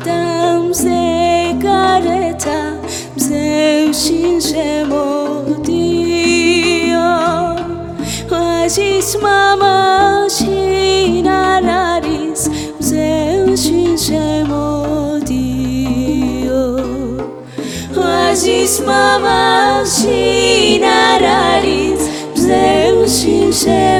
და მზე გარეთა მზევშინ შემოდიო. ვაჟის მამაშინ არ არის მზევშინ შემოდიო. ვაჟის მამაშინ არ არის მზევშინ შემოდიო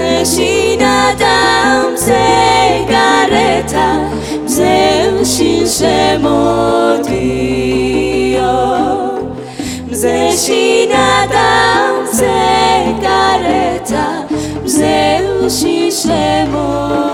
נשינתם סגרת, זהו שיר שמודיעו. זה שינתם סגרת, זהו שיר שמודיעו.